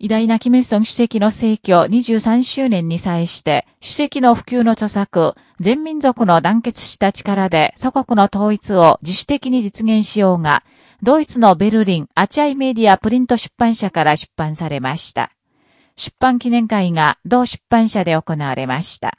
偉大なキム・イルソン主席の逝去23周年に際して、主席の普及の著作、全民族の団結した力で祖国の統一を自主的に実現しようが、ドイツのベルリンアチアイメディアプリント出版社から出版されました。出版記念会が同出版社で行われました。